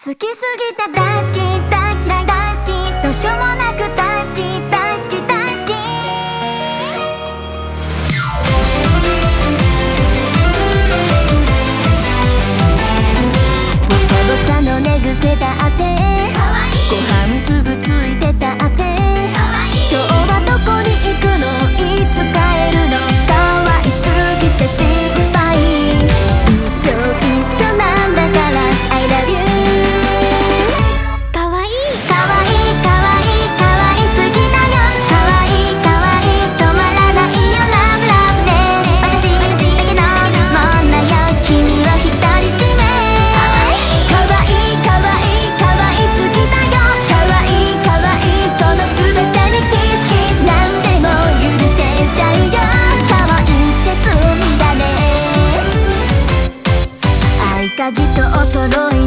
好きすぎて大好き大嫌い大好きどうしようもなく大好き大鍵とお揃い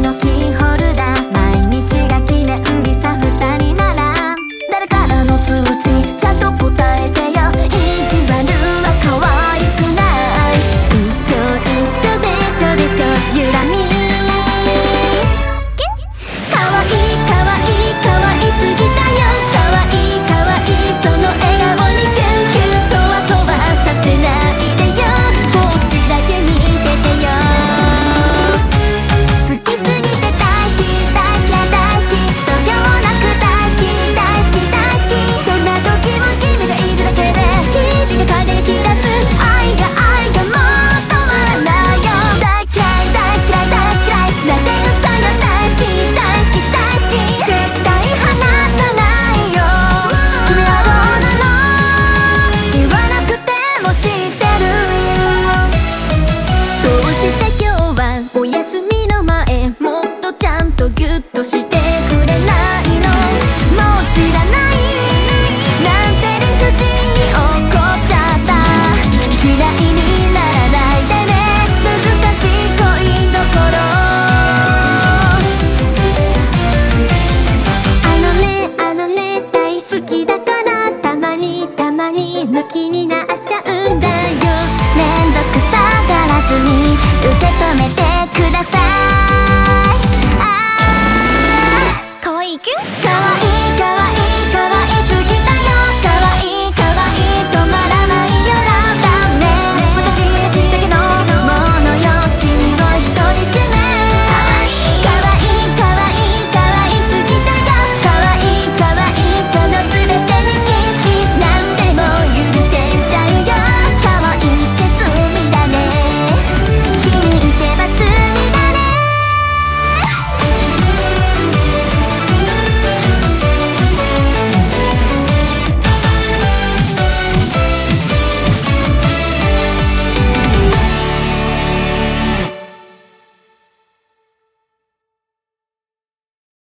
向きにな